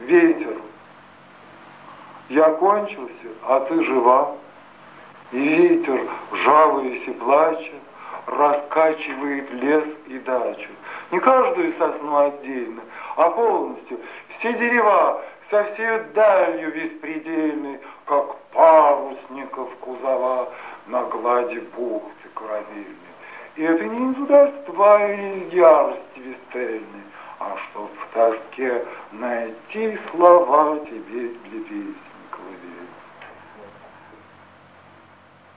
ветер. Я кончился, а ты жива. И ветер, жалуясь и плача, раскачивает лес и дачу. Не каждую сосну отдельно, а полностью все дерева со всей далью беспредельной, как парусников кузова на глади бухты корабельной. И это не из удальства или из ярости вестельной, а чтоб в тоске найти слова тебе для песни.